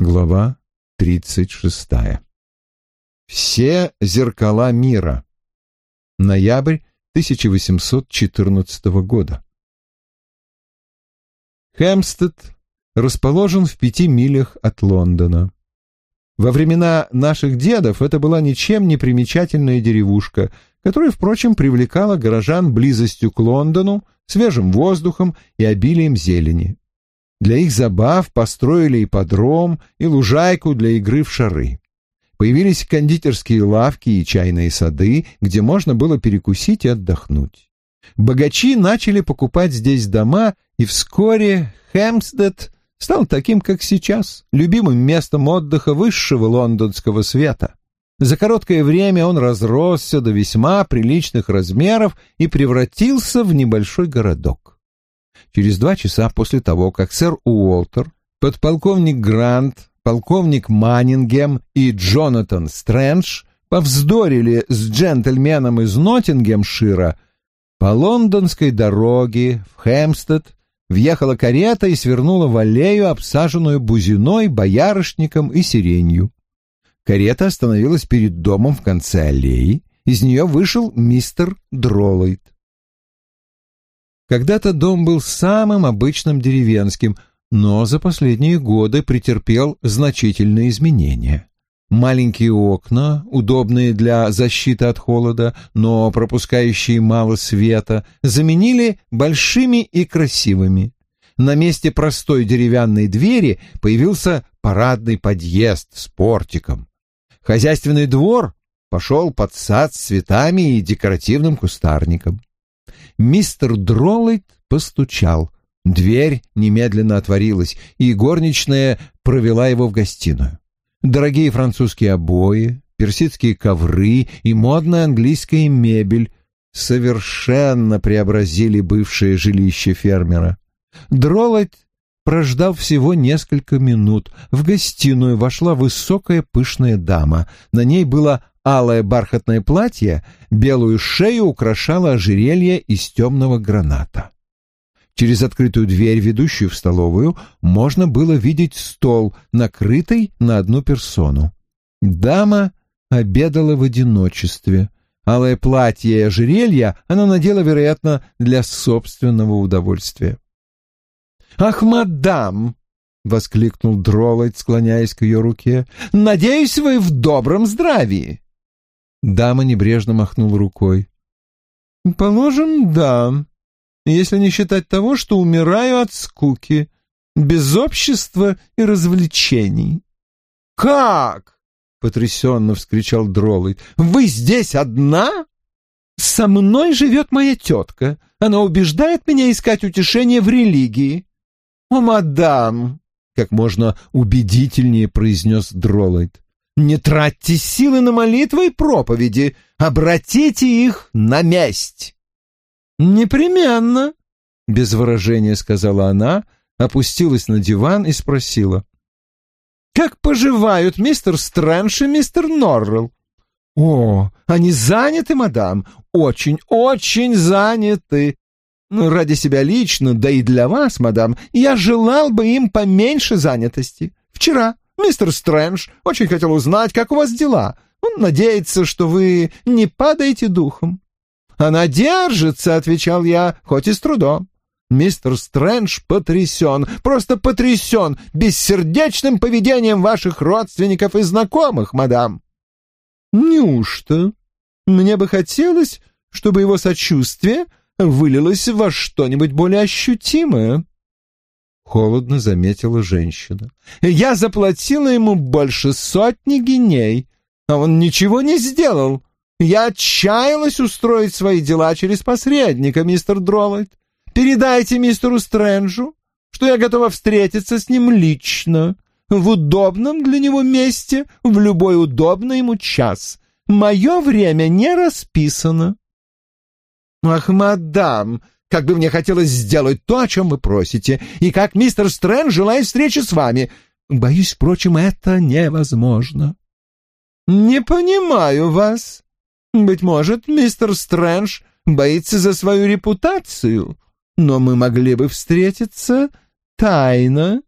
Глава тридцать шестая. Все зеркала мира. Ноябрь 1814 года. Хэмстед расположен в пяти милях от Лондона. Во времена наших дедов это была ничем не примечательная деревушка, которая, впрочем, привлекала горожан близостью к Лондону, свежим воздухом и обилием зелени. Для их забав построили ипподром и лужайку для игры в шары. Появились кондитерские лавки и чайные сады, где можно было перекусить и отдохнуть. Богачи начали покупать здесь дома, и вскоре Хэмпстед стал таким, как сейчас, любимым местом отдыха высшего лондонского света. За короткое время он разросся до весьма приличных размеров и превратился в небольшой городок. Через два часа после того, как сэр Уолтер, подполковник Грант, полковник Маннингем и Джонатан Стрэндж повздорили с джентльменом из Ноттингемшира, по лондонской дороге в Хэмстед въехала карета и свернула в аллею, обсаженную бузиной, боярышником и сиренью. Карета остановилась перед домом в конце аллеи, из нее вышел мистер Дроллайт. Когда-то дом был самым обычным деревенским, но за последние годы претерпел значительные изменения. Маленькие окна, удобные для защиты от холода, но пропускающие мало света, заменили большими и красивыми. На месте простой деревянной двери появился парадный подъезд с портиком. Хозяйственный двор пошел под сад с цветами и декоративным кустарником. Мистер Дроллайт постучал. Дверь немедленно отворилась, и горничная провела его в гостиную. Дорогие французские обои, персидские ковры и модная английская мебель совершенно преобразили бывшее жилище фермера. Дроллайт прождал всего несколько минут. В гостиную вошла высокая пышная дама. На ней было алое бархатное платье, белую шею украшало ожерелье из темного граната. Через открытую дверь, ведущую в столовую, можно было видеть стол, накрытый на одну персону. Дама обедала в одиночестве. Алое платье и ожерелье она надела, вероятно, для собственного удовольствия. «Ах, мадам!» — воскликнул Дроллайт, склоняясь к ее руке. «Надеюсь, вы в добром здравии!» Дама небрежно махнула рукой. «Положим, да», если не считать того, что умираю от скуки, без общества и развлечений. «Как?» — потрясенно вскричал Дроллайт. «Вы здесь одна?» «Со мной живет моя тетка. Она убеждает меня искать утешение в религии». «О, мадам!» — как можно убедительнее произнес Дроллайт. «Не тратьте силы на молитвы и проповеди, обратите их на месть». «Непременно», — без выражения сказала она, опустилась на диван и спросила. «Как поживают мистер Стрэндж и мистер Норрелл?» «О, они заняты, мадам, очень-очень заняты. Ну, ради себя лично, да и для вас, мадам, я желал бы им поменьше занятости. Вчера мистер Стрэндж очень хотел узнать, как у вас дела. Он надеется, что вы не падаете духом. «Она держится», — отвечал я, хоть и с трудом. Мистер Стрэндж потрясен, просто потрясен бессердечным поведением ваших родственников и знакомых, мадам. Неужто? Мне бы хотелось, чтобы его сочувствие вылилось во что-нибудь более ощутимое. Холодно заметила женщина. Я заплатила ему больше сотни геней, а он ничего не сделал. Я отчаялась устроить свои дела через посредника, мистер Дроллайт. Передайте мистеру Стрэнджу, что я готова встретиться с ним лично, в удобном для него месте, в любой удобный ему час. Мое время не расписано. Ах, мадам, как бы мне хотелось сделать то, о чем вы просите, и как мистер Стрэндж желает встречи с вами. Боюсь, впрочем, это невозможно. Не понимаю вас, быть может, мистер Стрэндж боится за свою репутацию, но мы могли бы встретиться тайно.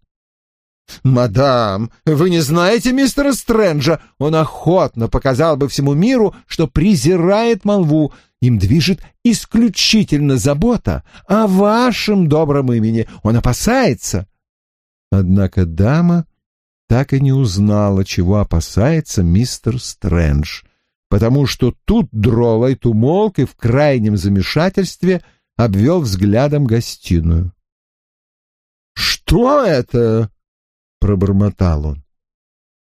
«Мадам, вы не знаете мистера Стрэнджа? Он охотно показал бы всему миру, что презирает молву. Им движет исключительно забота о вашем добром имени. Он опасается». Однако дама так и не узнала, чего опасается мистер Стрэндж, потому что тут Дролайт умолк и в крайнем замешательстве обвел взглядом гостиную. «Что это?» — пробормотал он.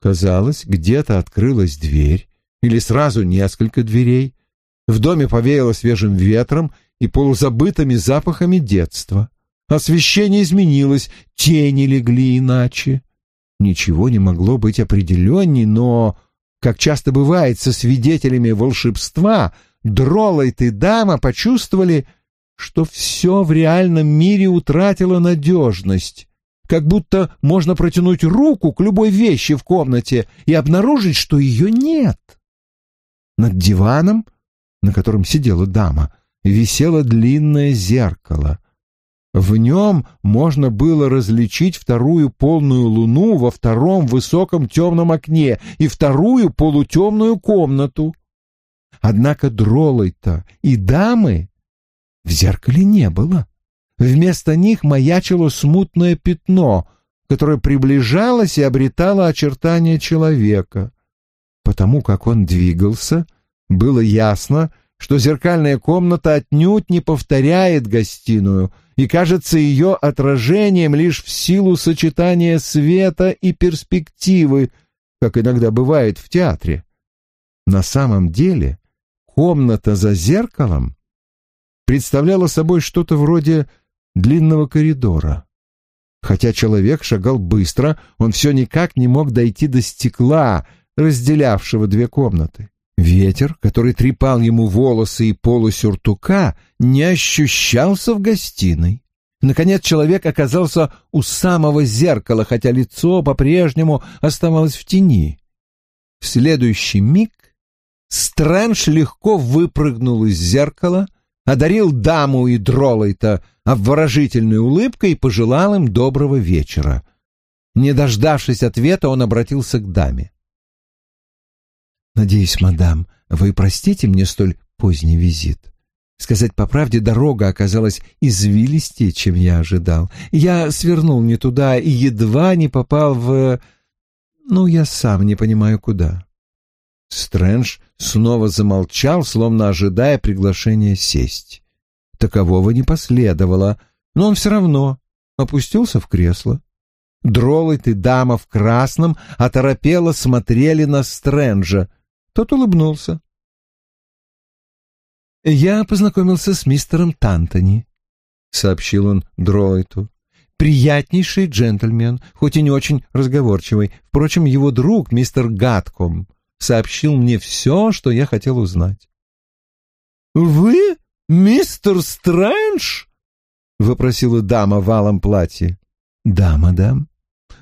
Казалось, где-то открылась дверь, или сразу несколько дверей. В доме повеяло свежим ветром и полузабытыми запахами детства. Освещение изменилось, тени легли иначе. Ничего не могло быть определенней, но, как часто бывает со свидетелями волшебства, Дролайт и дама почувствовали, что все в реальном мире утратило надежность как будто можно протянуть руку к любой вещи в комнате и обнаружить, что ее нет. Над диваном, на котором сидела дама, висело длинное зеркало. В нем можно было различить вторую полную луну во втором высоком темном окне и вторую полутемную комнату. Однако Дролой-то и дамы в зеркале не было. Вместо них маячило смутное пятно, которое приближалось и обретало очертания человека. Потому как он двигался, было ясно, что зеркальная комната отнюдь не повторяет гостиную и кажется ее отражением лишь в силу сочетания света и перспективы, как иногда бывает в театре. На самом деле комната за зеркалом представляла собой что-то вроде длинного коридора. Хотя человек шагал быстро, он все никак не мог дойти до стекла, разделявшего две комнаты. Ветер, который трепал ему волосы и полу сюртука, не ощущался в гостиной. Наконец человек оказался у самого зеркала, хотя лицо по-прежнему оставалось в тени. В следующий миг Стрэндж легко выпрыгнул из зеркала, одарил даму и Дролайта обворожительной улыбкой и пожелал им доброго вечера. Не дождавшись ответа, он обратился к даме. «Надеюсь, мадам, вы простите мне столь поздний визит. Сказать по правде, дорога оказалась извилистее, чем я ожидал. Я свернул не туда и едва не попал в... Ну, я сам не понимаю, куда». Стрэндж снова замолчал, словно ожидая приглашения сесть. Такового не последовало, но он все равно опустился в кресло. Дроллит и дама в красном оторопело смотрели на Стрэнджа. Тот улыбнулся. «Я познакомился с мистером Тантони», — сообщил он Дроллиту. «Приятнейший джентльмен, хоть и не очень разговорчивый. Впрочем, его друг, мистер Гатком, сообщил мне все, что я хотел узнать. «Вы мистер Стрэндж?» — вопросила дама в алом платье. «Да, мадам».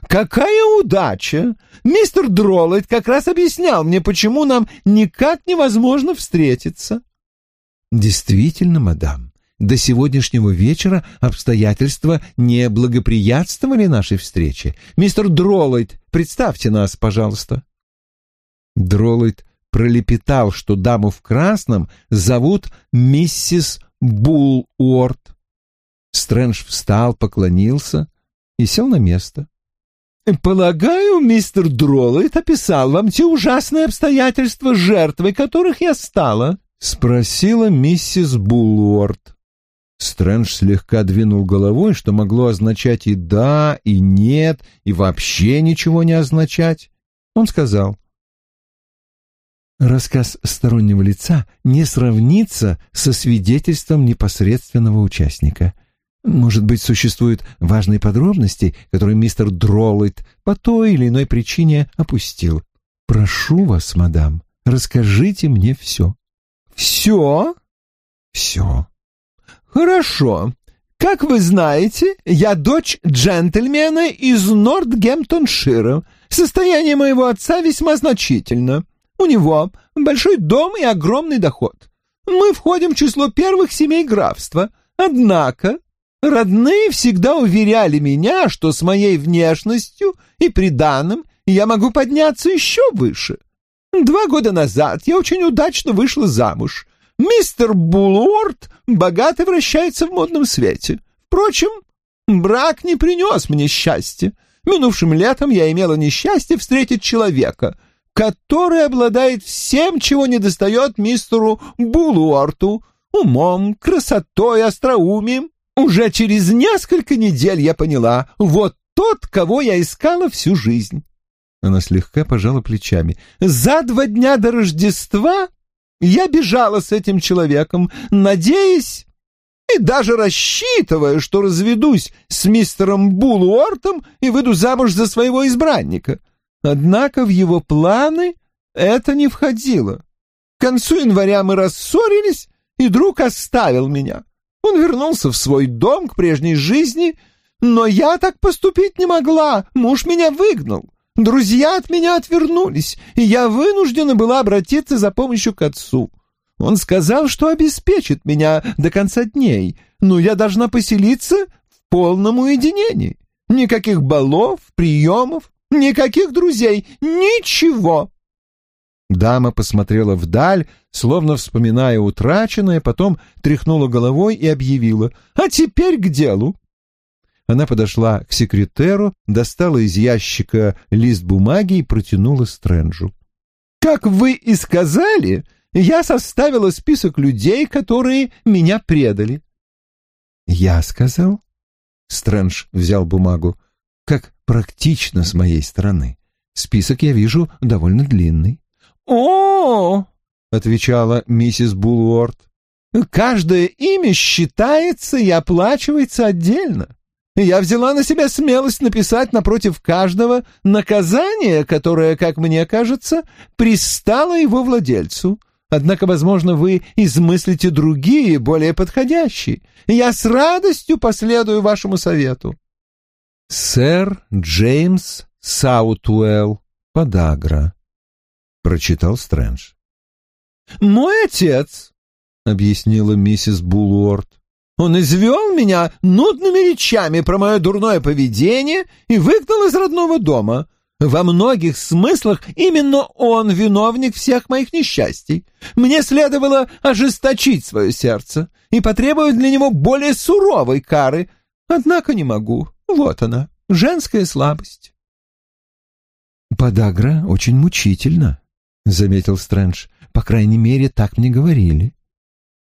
«Какая удача! Мистер Дроллайт как раз объяснял мне, почему нам никак невозможно встретиться». «Действительно, мадам, до сегодняшнего вечера обстоятельства не благоприятствовали нашей встрече. Мистер Дроллайт, представьте нас, пожалуйста». Дроллайт пролепетал, что даму в красном зовут миссис Булуорт. Стрэндж встал, поклонился и сел на место. «Полагаю, мистер Дроллайт описал вам те ужасные обстоятельства, жертвой которых я стала?» — спросила миссис Булуорт. Стрэндж слегка двинул головой, что могло означать и «да», и «нет», и вообще ничего не означать. Он сказал, Рассказ стороннего лица не сравнится со свидетельством непосредственного участника. Может быть, существуют важные подробности, которые мистер Дроллит по той или иной причине опустил. Прошу вас, мадам, расскажите мне все. Все? Все. Хорошо. Как вы знаете, я дочь джентльмена из Нортгемптоншира. Состояние моего отца весьма значительно. У него большой дом и огромный доход. Мы входим в число первых семей графства. Однако Родные всегда уверяли меня, что с моей внешностью и приданым я могу подняться еще выше. Два года назад я очень удачно вышла замуж. Мистер Булуорт богато вращается в модном свете. Впрочем, брак не принес мне счастья. Минувшим летом я имела несчастье встретить человека, который обладает всем, чего недостает мистеру Булуорту — умом, красотой, остроумием. Уже через несколько недель я поняла, вот тот, кого я искала всю жизнь. Она слегка пожала плечами. За два дня до Рождества я бежала с этим человеком, надеясь и даже рассчитывая, что разведусь с мистером Булуортом и выйду замуж за своего избранника. Однако в его планы это не входило. К концу января мы рассорились, и друг оставил меня. Он вернулся в свой дом к прежней жизни, но я так поступить не могла, муж меня выгнал. Друзья от меня отвернулись, и я вынуждена была обратиться за помощью к отцу. Он сказал, что обеспечит меня до конца дней, но я должна поселиться в полном уединении. Никаких балов, приемов, никаких друзей, ничего. Дама посмотрела вдаль, словно вспоминая утраченное, потом тряхнула головой и объявила «А теперь к делу». Она подошла к секретеру, достала из ящика лист бумаги и протянула Стрэнджу. «Как вы и сказали, я составила список людей, которые меня предали». «Я сказал?» Стрэндж взял бумагу. «Как практично с моей стороны. Список я вижу довольно длинный». «О!» — отвечала миссис Булуорт. «Каждое имя считается и оплачивается отдельно. Я взяла на себя смелость написать напротив каждого наказание, которое, как мне кажется, пристало его владельцу. Однако, возможно, вы измыслите другие, более подходящие. Я с радостью последую вашему совету. Сэр Джеймс Саутуэлл, подагра, прочитал Стрэндж. Мой отец, объяснила миссис Булуорт. Он извел меня нудными речами про мое дурное поведение и выгнал из родного дома. Во многих смыслах именно он виновник всех моих несчастий. Мне следовало ожесточить свое сердце и потребовать для него более суровой кары, однако не могу. Вот она, женская слабость. «Подагра очень мучительно», — заметил Стрэндж. «По крайней мере, так мне говорили».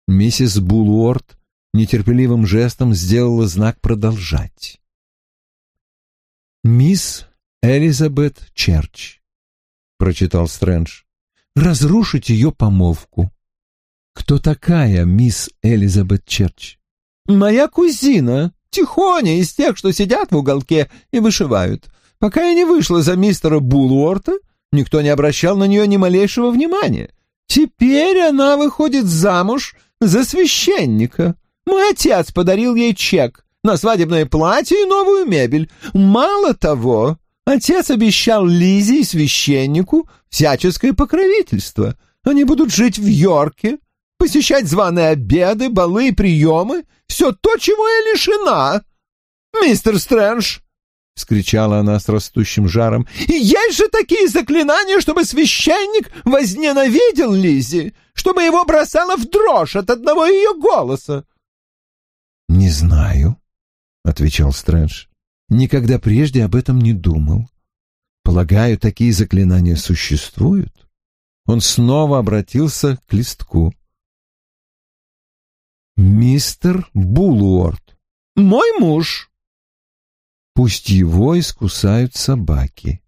Миссис Булуорт нетерпеливым жестом сделала знак продолжать. «Мисс Элизабет Черч», — прочитал Стрэндж, — «разрушить ее помолвку». «Кто такая мисс Элизабет Черч?» «Моя кузина, тихоня из тех, что сидят в уголке и вышивают. Пока я не вышла за мистера Булуорта, никто не обращал на нее ни малейшего внимания. Теперь она выходит замуж за священника. Мой отец подарил ей чек на свадебное платье и новую мебель. Мало того, отец обещал Лизе и священнику всяческое покровительство. Они будут жить в Йорке, посещать званые обеды, балы и приемы. Все то, чего я лишена. Мистер Стрэндж, — вскричала она с растущим жаром. «И есть же такие заклинания, чтобы священник возненавидел Лизи, чтобы его бросало в дрожь от одного ее голоса!» «Не знаю», — отвечал Стрэндж. «Никогда прежде об этом не думал. Полагаю, такие заклинания существуют?» Он снова обратился к листку. «Мистер Булуорт». «Мой муж», Пусть его искусают собаки.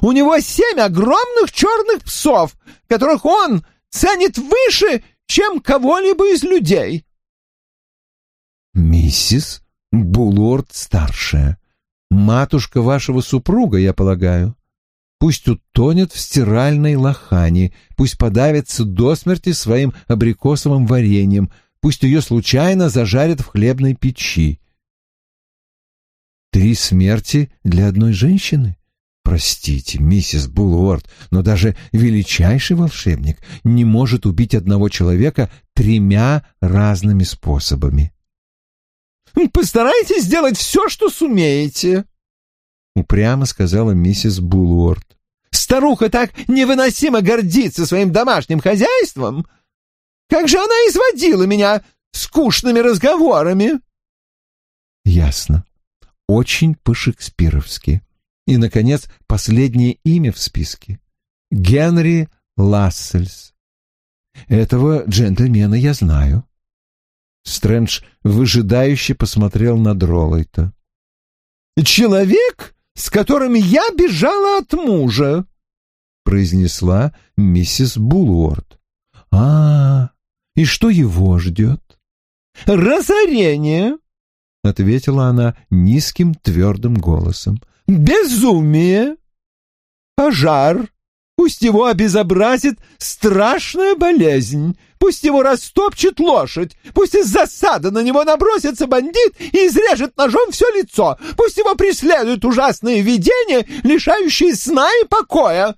У него семь огромных черных псов, которых он ценит выше, чем кого-либо из людей. Миссис Буллорд старшая, матушка вашего супруга, я полагаю. Пусть утонет в стиральной лохане, пусть подавится до смерти своим абрикосовым вареньем, пусть ее случайно зажарят в хлебной печи. Три смерти для одной женщины? Простите, миссис Булуорд, но даже величайший волшебник не может убить одного человека тремя разными способами. Постарайтесь сделать все, что сумеете», — упрямо сказала миссис Булуорт. «Старуха так невыносимо гордится своим домашним хозяйством. Как же она изводила меня скучными разговорами!» «Ясно. Очень по-шекспировски. И, наконец, последнее имя в списке. Генри Лассельс. Этого джентльмена я знаю. Стрэндж выжидающе посмотрел на Дролайта. «Человек, с которым я бежала от мужа», — произнесла миссис Булуорд. «А, и что его ждет?» «Разорение», — ответила она низким твердым голосом. «Безумие! Пожар! Пусть его обезобразит страшная болезнь, пусть его растопчет лошадь, пусть из засады на него набросится бандит и изрежет ножом все лицо, пусть его преследуют ужасные видения, лишающие сна и покоя.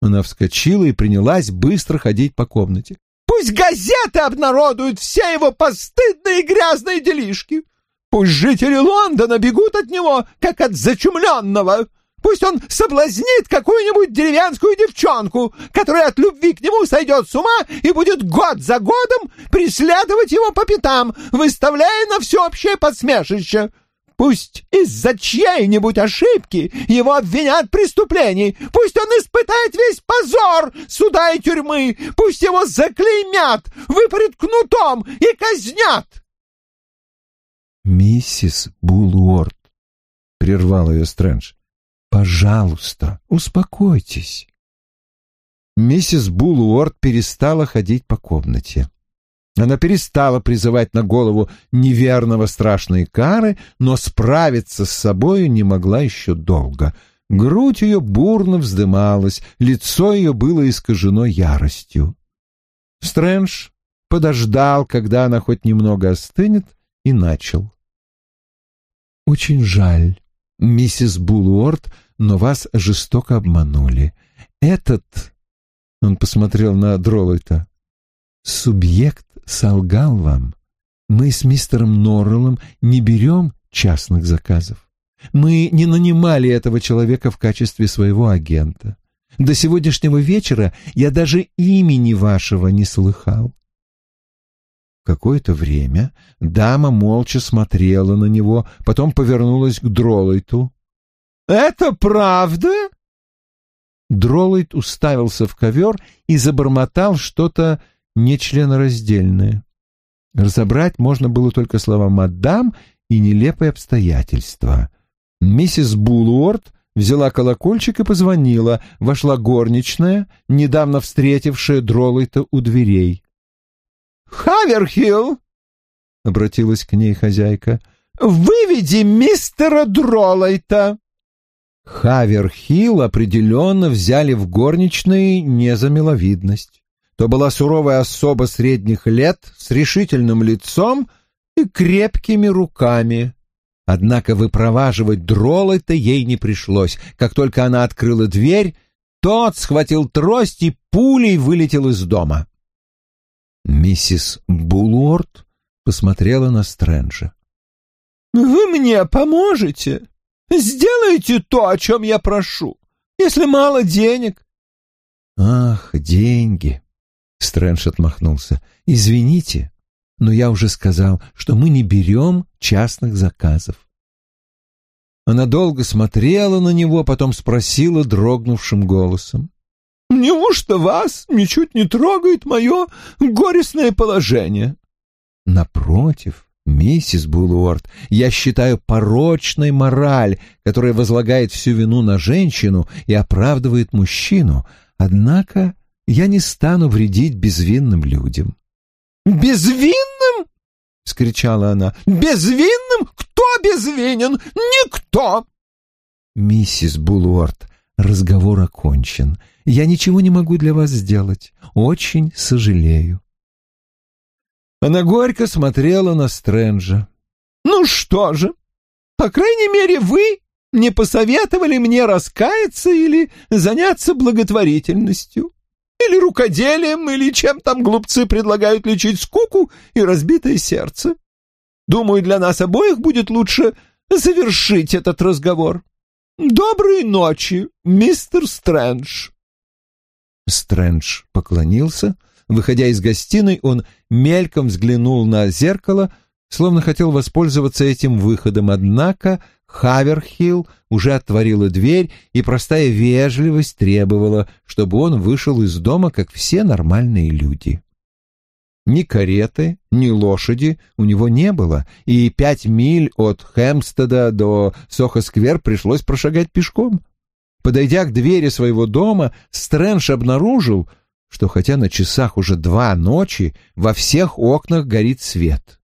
Она вскочила и принялась быстро ходить по комнате. Пусть газеты обнародуют все его постыдные грязные делишки. Пусть жители Лондона бегут от него, как от зачумленного. Пусть он соблазнит какую-нибудь деревенскую девчонку, которая от любви к нему сойдет с ума и будет год за годом преследовать его по пятам, выставляя на всеобщее подсмешище. Пусть из-за чьей-нибудь ошибки его обвинят в преступлении. Пусть он испытает весь позор суда и тюрьмы. Пусть его заклеймят, выпарят кнутом и казнят. «Миссис Булуорд», — прервал ее Стрэндж, Пожалуйста, успокойтесь. Миссис Булуорд перестала ходить по комнате. Она перестала призывать на голову неверного страшные кары, но справиться с собою не могла еще долго. Грудь ее бурно вздымалась, лицо ее было искажено яростью. Стрэндж подождал, когда она хоть немного остынет, и начал. «Очень жаль, миссис Булуорд, но вас жестоко обманули. Этот, он посмотрел на Дроллайта, субъект солгал вам. Мы с мистером Норреллом не берем частных заказов. Мы не нанимали этого человека в качестве своего агента. До сегодняшнего вечера я даже имени вашего не слыхал. Какое-то время дама молча смотрела на него, потом повернулась к Дролойту. «Это правда?» Дролойт уставился в ковер и забормотал что-то нечленораздельное. Разобрать можно было только слова «мадам» и нелепые обстоятельства. Миссис Булуорд взяла колокольчик и позвонила. Вошла горничная, недавно встретившая Дролойта у дверей. «Хаверхилл!» — обратилась к ней хозяйка. «Выведи мистера Дролайта!» Хаверхилл определенно взяли в горничные не за миловидность. То была суровая особа средних лет с решительным лицом и крепкими руками. Однако выпроваживать Дролайта ей не пришлось. Как только она открыла дверь, тот схватил трость и пулей вылетел из дома. Миссис Булуорд посмотрела на Стрэнджа. «Вы мне поможете? Сделайте то, о чем я прошу, если мало денег». «Ах, деньги!» — Стрэндж отмахнулся. «Извините, но я уже сказал, что мы не берем частных заказов». Она долго смотрела на него, потом спросила дрогнувшим голосом. Неужто вас ничуть не трогает мое горестное положение? Напротив, миссис Булуорд, я считаю порочной мораль, которая возлагает всю вину на женщину и оправдывает мужчину. Однако я не стану вредить безвинным людям. «Безвинным?» — скричала она. «Безвинным? Кто безвинен? Никто!» «Миссис Булуорд, разговор окончен. Я ничего не могу для вас сделать. Очень сожалею. Она горько смотрела на Стрэнджа. «Ну что же, по крайней мере, вы не посоветовали мне раскаяться или заняться благотворительностью, или рукоделием, или чем там глупцы предлагают лечить скуку и разбитое сердце. Думаю, для нас обоих будет лучше завершить этот разговор. Доброй ночи, мистер Стрэндж. Стрэндж поклонился. Выходя из гостиной, он мельком взглянул на зеркало, словно хотел воспользоваться этим выходом, однако Хаверхилл уже отворила дверь, и простая вежливость требовала, чтобы он вышел из дома, как все нормальные люди. Ни кареты, ни лошади у него не было, и пять миль от Хэмстеда до Сохо-сквер пришлось прошагать пешком. Подойдя к двери своего дома, Стрэндж обнаружил, что хотя на часах уже два ночи, во всех окнах горит свет.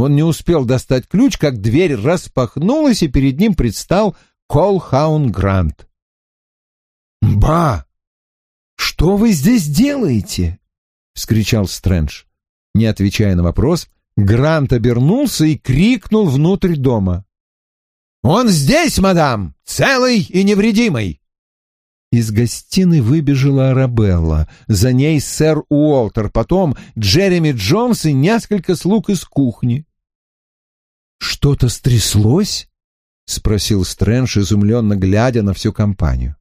Он не успел достать ключ, как дверь распахнулась, и перед ним предстал Колхаун Грант. «Ба! Что вы здесь делаете?» — вскричал Стрэндж. Не отвечая на вопрос, Грант обернулся и крикнул внутрь дома. «Он здесь, мадам, целый и невредимый!» Из гостиной выбежала Арабелла, за ней сэр Уолтер, потом Джереми Джонс и несколько слуг из кухни. «Что-то стряслось?» — спросил Стрэндж, изумленно глядя на всю компанию.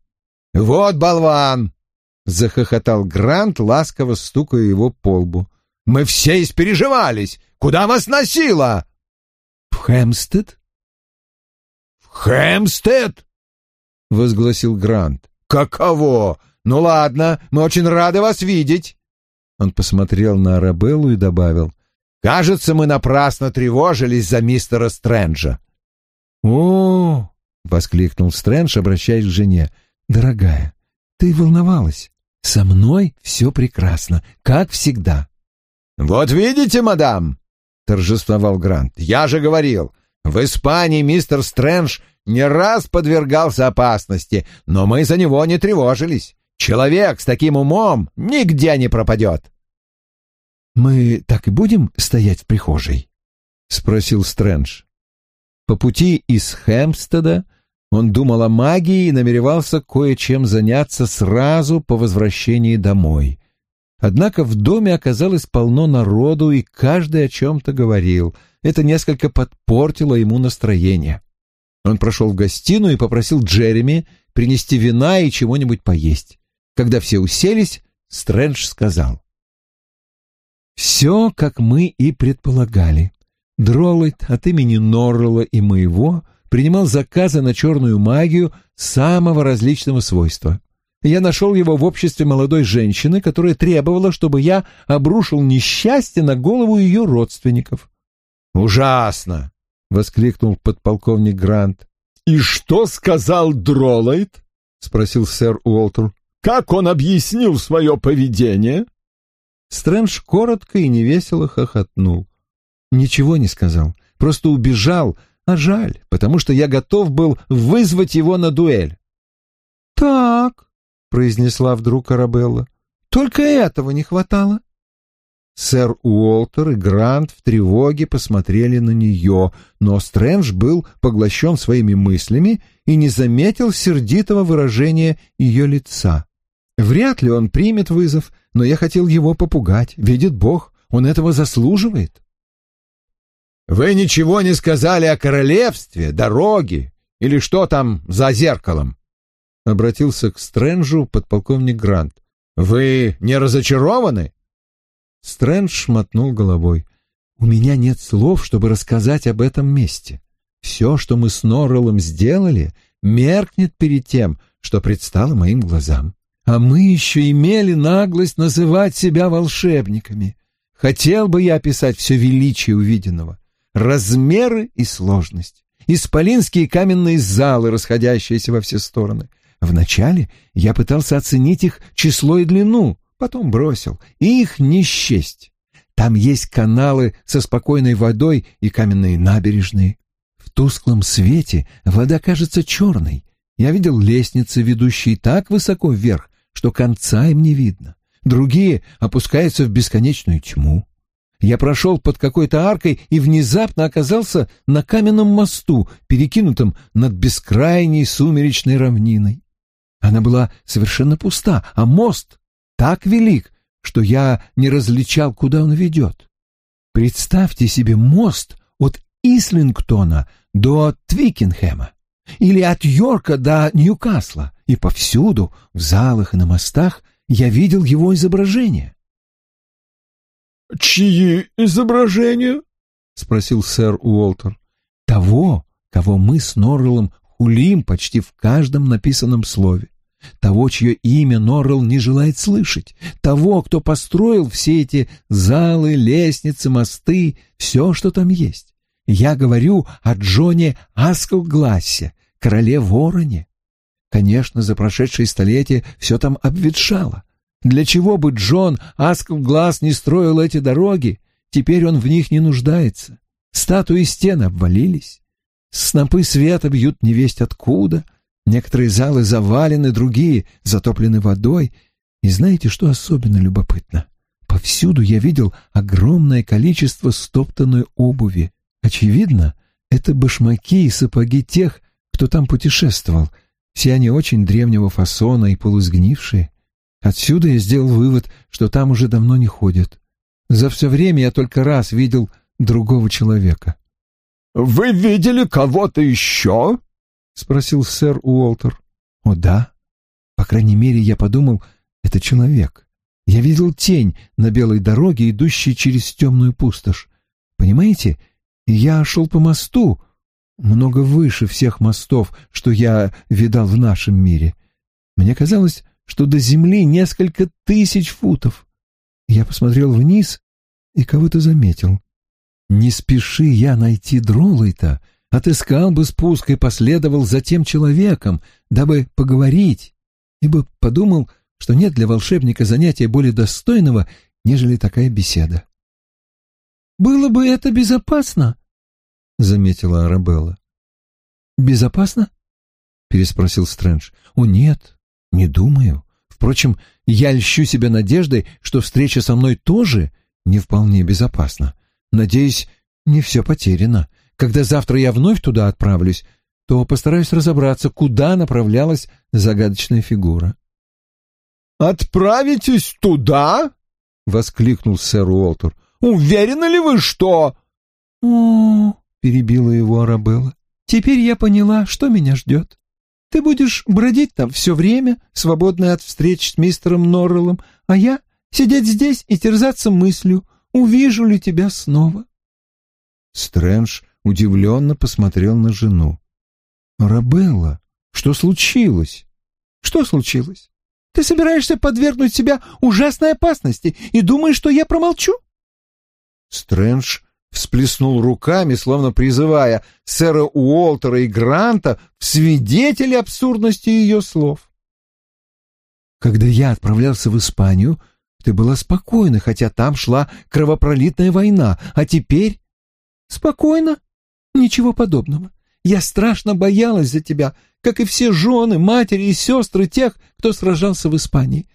«Вот болван!» — захохотал Грант, ласково стукая его по лбу. «Мы все испереживались! Куда вас носило?» «В Хэмстед?» «В Хэмстед?» — возгласил Грант. «Каково? Ну ладно, мы очень рады вас видеть!» Он посмотрел на Арабеллу и добавил. «Кажется, мы напрасно тревожились за мистера Стрэнджа». «О!» — воскликнул Стрэндж, обращаясь к жене. «Дорогая, ты волновалась. Со мной все прекрасно, как всегда». «Вот видите, мадам!» — торжествовал Грант. «Я же говорил, в Испании мистер Стрэндж не раз подвергался опасности, но мы за него не тревожились. Человек с таким умом нигде не пропадет. «Мы так и будем стоять в прихожей?» — спросил Стрэндж. По пути из Хэмпстеда он думал о магии и намеревался кое-чем заняться сразу по возвращении домой. Однако в доме оказалось полно народу, и каждый о чем-то говорил. Это несколько подпортило ему настроение. Он прошел в гостиную и попросил Джереми принести вина и чего-нибудь поесть. Когда все уселись, Стрэндж сказал. «Все, как мы и предполагали. Дроллайт от имени Норрелла и моего принимал заказы на черную магию самого различного свойства. Я нашел его в обществе молодой женщины, которая требовала, чтобы я обрушил несчастье на голову ее родственников. «Ужасно!» — воскликнул подполковник Грант. «И что сказал Дролайт?» — спросил сэр Уолтер. «Как он объяснил свое поведение?» Стрэндж коротко и невесело хохотнул. Ничего не сказал, просто убежал, а жаль, потому что я готов был вызвать его на дуэль. «Так», — произнесла вдруг Арабелла, — «только этого не хватало». Сэр Уолтер и Грант в тревоге посмотрели на нее, но Стрэндж был поглощен своими мыслями и не заметил сердитого выражения ее лица. Вряд ли он примет вызов, но я хотел его попугать. Видит Бог, он этого заслуживает. «Вы ничего не сказали о королевстве, дороге или что там за зеркалом?» — обратился к Стрэнджу подполковник Грант. «Вы не разочарованы?» Стрэндж мотнул головой. «У меня нет слов, чтобы рассказать об этом месте. Все, что мы с Норреллом сделали, меркнет перед тем, что предстало моим глазам. А мы еще имели наглость называть себя волшебниками. Хотел бы я описать все величие увиденного, размеры и сложность, исполинские каменные залы, расходящиеся во все стороны. Вначале я пытался оценить их число и длину — потом бросил. Их не счесть. Там есть каналы со спокойной водой и каменные набережные. В тусклом свете вода кажется черной. Я видел лестницы, ведущие так высоко вверх, что конца им не видно. Другие опускаются в бесконечную тьму. Я прошел под какой-то аркой и внезапно оказался на каменном мосту, перекинутом над бескрайней сумеречной равниной. Она была совершенно пуста, а мост так велик, что я не различал, куда он ведет. Представьте себе мост от Ислингтона до Твикенхэма или от Йорка до Ньюкасла, и повсюду, в залах и на мостах, я видел его изображение. «Чьи изображения?» — спросил сэр Уолтер. «Того, кого мы с Норреллом хулим почти в каждом написанном слове. Того, чье имя Норрелл не желает слышать. Того, кто построил все эти залы, лестницы, мосты, все, что там есть. Я говорю о Джоне Аскелглассе, короле Вороне. Конечно, за прошедшие столетия все там обветшало. Для чего бы Джон Аскелгласс не строил эти дороги? Теперь он в них не нуждается. Статуи стен обвалились. Снопы света бьют невесть откуда. Некоторые залы завалены, другие затоплены водой. И знаете, что особенно любопытно? Повсюду я видел огромное количество стоптанной обуви. Очевидно, это башмаки и сапоги тех, кто там путешествовал. Все они очень древнего фасона и полусгнившие. Отсюда я сделал вывод, что там уже давно не ходят. За все время я только раз видел другого человека. «Вы видели кого-то еще?» — спросил сэр Уолтер. «О да. По крайней мере, я подумал, это человек. Я видел тень на белой дороге, идущей через темную пустошь. Понимаете, я шел по мосту, много выше всех мостов, что я видал в нашем мире. Мне казалось, что до земли несколько тысяч футов. Я посмотрел вниз и кого-то заметил. Не спеши я найти Дролайта, отыскал бы спуск и последовал за тем человеком, дабы поговорить, ибо подумал, что нет для волшебника занятия более достойного, нежели такая беседа. «Было бы это безопасно», — заметила Арабелла. «Безопасно?» — переспросил Стрэндж. «О, нет, не думаю. Впрочем, я льщу себя надеждой, что встреча со мной тоже не вполне безопасна. Надеюсь, не все потеряно. Когда завтра я вновь туда отправлюсь, то постараюсь разобраться, куда направлялась загадочная фигура». «Отправитесь туда?» — воскликнул сэр Уолтер. «Уверены ли вы, что...» «О, — перебила его Арабелла. «Теперь я поняла, что меня ждет. Ты будешь бродить там все время, свободная от встреч с мистером Норреллом, а я сидеть здесь и терзаться мыслью, увижу ли тебя снова». Стрэндж удивленно посмотрел на жену. «Арабелла, что случилось?» «Что случилось? Ты собираешься подвергнуть себя ужасной опасности и думаешь, что я промолчу?» Стрэндж всплеснул руками, словно призывая сэра Уолтера и Гранта в свидетели абсурдности ее слов. «Когда я отправлялся в Испанию, ты была спокойна, хотя там шла кровопролитная война, а теперь...» «Спокойно? Ничего подобного. Я страшно боялась за тебя, как и все жены, матери и сестры тех, кто сражался в Испании.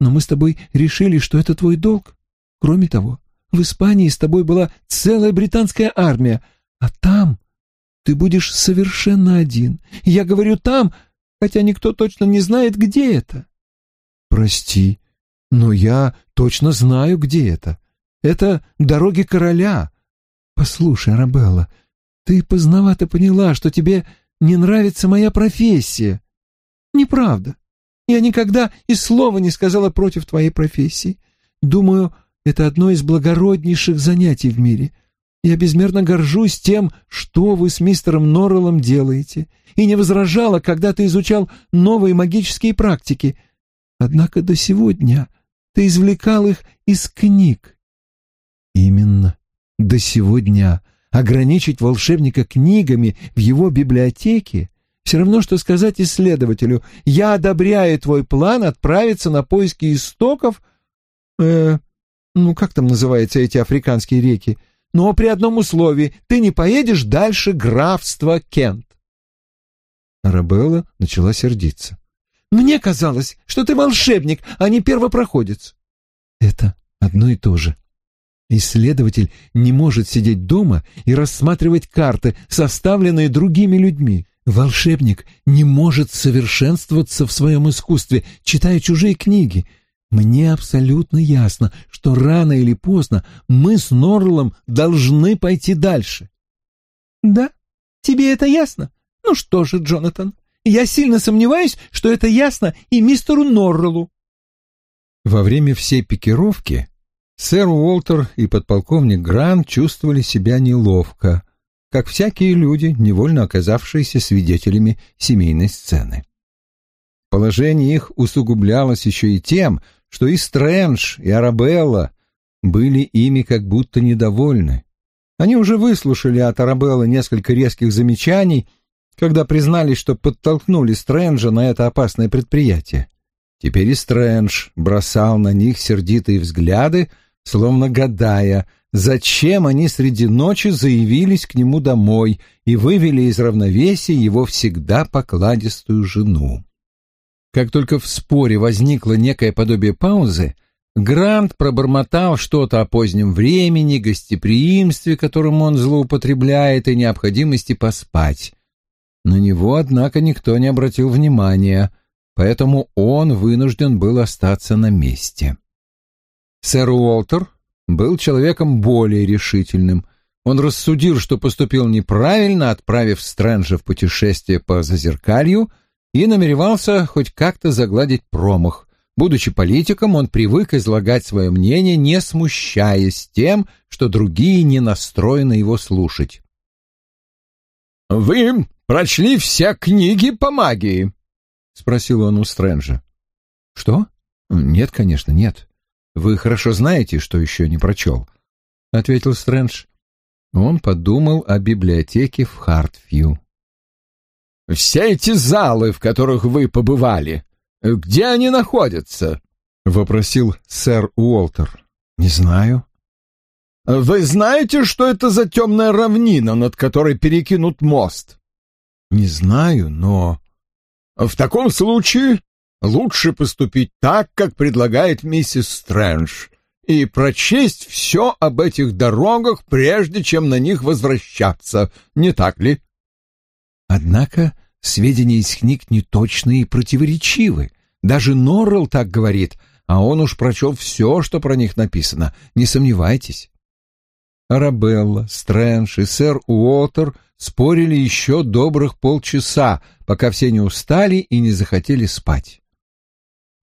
Но мы с тобой решили, что это твой долг. Кроме того, в Испании с тобой была целая британская армия, а там ты будешь совершенно один. Я говорю «там», хотя никто точно не знает, где это. Прости, но я точно знаю, где это. Это дороги короля. Послушай, Арабелла, ты поздновато поняла, что тебе не нравится моя профессия. Неправда. Я никогда и слова не сказала против твоей профессии. Думаю, это одно из благороднейших занятий в мире. Я безмерно горжусь тем, что вы с мистером Норреллом делаете, и не возражала, когда ты изучал новые магические практики. Однако до сегодня ты извлекал их из книг. Именно, до сегодня ограничить волшебника книгами в его библиотеке все равно, что сказать исследователю, я одобряю твой план отправиться на поиски истоков... Э, ну, как там называются эти африканские реки? Но при одном условии — ты не поедешь дальше графства Кент. Арабелла начала сердиться. «Мне казалось, что ты волшебник, а не первопроходец». «Это одно и то же. Исследователь не может сидеть дома и рассматривать карты, составленные другими людьми. Волшебник не может совершенствоваться в своем искусстве, читая чужие книги». Мне абсолютно ясно, что рано или поздно мы с Норлом должны пойти дальше. Да? Тебе это ясно? Ну что же, Джонатан, я сильно сомневаюсь, что это ясно и мистеру Норреллу. Во время всей пикировки сэр Уолтер и подполковник Грант чувствовали себя неловко, как всякие люди, невольно оказавшиеся свидетелями семейной сцены. Положение их усугублялось еще и тем, что и Стрэндж, и Арабелла были ими как будто недовольны. Они уже выслушали от Арабеллы несколько резких замечаний, когда признались, что подтолкнули Стрэнджа на это опасное предприятие. Теперь и Стрэндж бросал на них сердитые взгляды, словно гадая, зачем они среди ночи заявились к нему домой и вывели из равновесия его всегда покладистую жену. Как только в споре возникло некое подобие паузы, Грант пробормотал что-то о позднем времени, гостеприимстве, которым он злоупотребляет, и необходимости поспать. На него, однако, никто не обратил внимания, поэтому он вынужден был остаться на месте. Сэр Уолтер был человеком более решительным. Он рассудил, что поступил неправильно, отправив Стрэнджа в путешествие по Зазеркалью, и намеревался хоть как-то загладить промах. Будучи политиком, он привык излагать свое мнение, не смущаясь тем, что другие не настроены его слушать. «Вы прочли все книги по магии?» — спросил он у Стрэнджа. «Что? Нет, конечно, нет. Вы хорошо знаете, что еще не прочел», — ответил Стрэндж. Он подумал о библиотеке в Хартфью. «Все эти залы, в которых вы побывали, где они находятся?» — вопросил сэр Уолтер. «Не знаю». «Вы знаете, что это за темная равнина, над которой перекинут мост?» «Не знаю, но...» «В таком случае лучше поступить так, как предлагает миссис Стрэндж, и прочесть все об этих дорогах, прежде чем на них возвращаться, не так ли?» Однако сведения из книг неточные и противоречивы. Даже Норрелл так говорит, а он уж прочел все, что про них написано, не сомневайтесь. Арабелла, Стрэндж и сэр Уотер спорили еще добрых полчаса, пока все не устали и не захотели спать.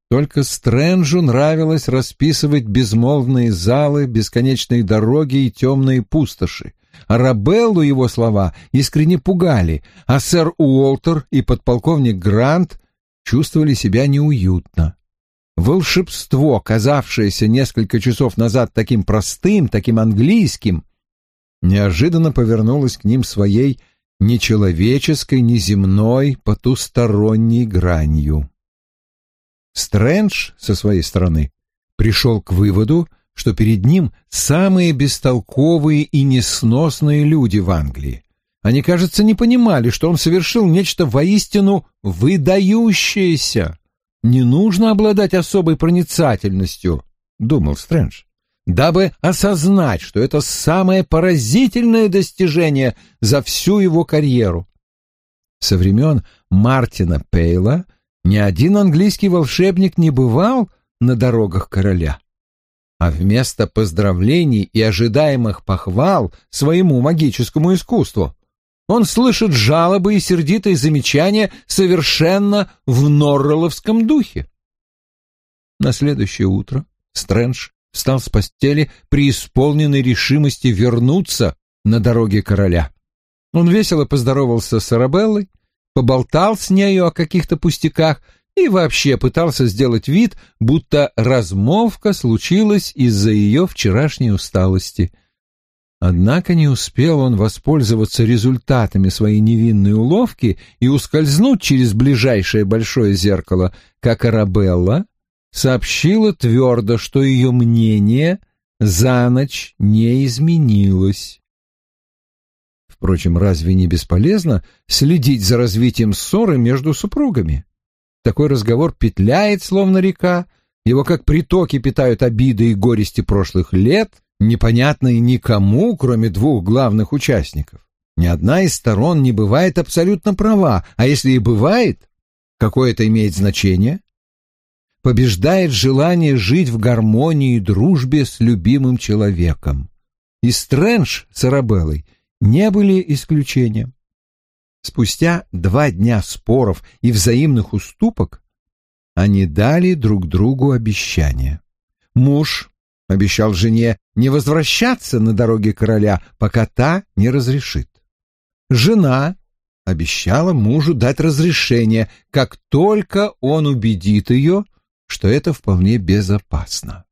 Только Стрэнджу нравилось расписывать безмолвные залы, бесконечные дороги и темные пустоши. Арабеллу его слова искренне пугали, а сэр Уолтер и подполковник Грант чувствовали себя неуютно. Волшебство, казавшееся несколько часов назад таким простым, таким английским, неожиданно повернулось к ним своей нечеловеческой, неземной, потусторонней гранью. Стрэндж, со своей стороны, пришел к выводу, что перед ним самые бестолковые и несносные люди в Англии. Они, кажется, не понимали, что он совершил нечто воистину выдающееся. Не нужно обладать особой проницательностью, — думал Стрэндж, дабы осознать, что это самое поразительное достижение за всю его карьеру. Со времен Мартина Пейла ни один английский волшебник не бывал на дорогах короля а вместо поздравлений и ожидаемых похвал своему магическому искусству он слышит жалобы и сердитые замечания совершенно в норреловском духе. На следующее утро Стрэндж встал с постели при исполненной решимости вернуться на дороге короля. Он весело поздоровался с Арабеллой, поболтал с нею о каких-то пустяках и вообще пытался сделать вид, будто размолвка случилась из-за ее вчерашней усталости. Однако не успел он воспользоваться результатами своей невинной уловки и ускользнуть через ближайшее большое зеркало, как Арабелла сообщила твердо, что ее мнение за ночь не изменилось. Впрочем, разве не бесполезно следить за развитием ссоры между супругами? Такой разговор петляет, словно река, его как притоки питают обиды и горести прошлых лет, непонятные никому, кроме двух главных участников. Ни одна из сторон не бывает абсолютно права, а если и бывает, какое это имеет значение? Побеждает желание жить в гармонии и дружбе с любимым человеком. И Стрэндж с Арабеллой не были исключением. Спустя два дня споров и взаимных уступок они дали друг другу обещание. Муж обещал жене не возвращаться на дороге короля, пока та не разрешит. Жена обещала мужу дать разрешение, как только он убедит ее, что это вполне безопасно.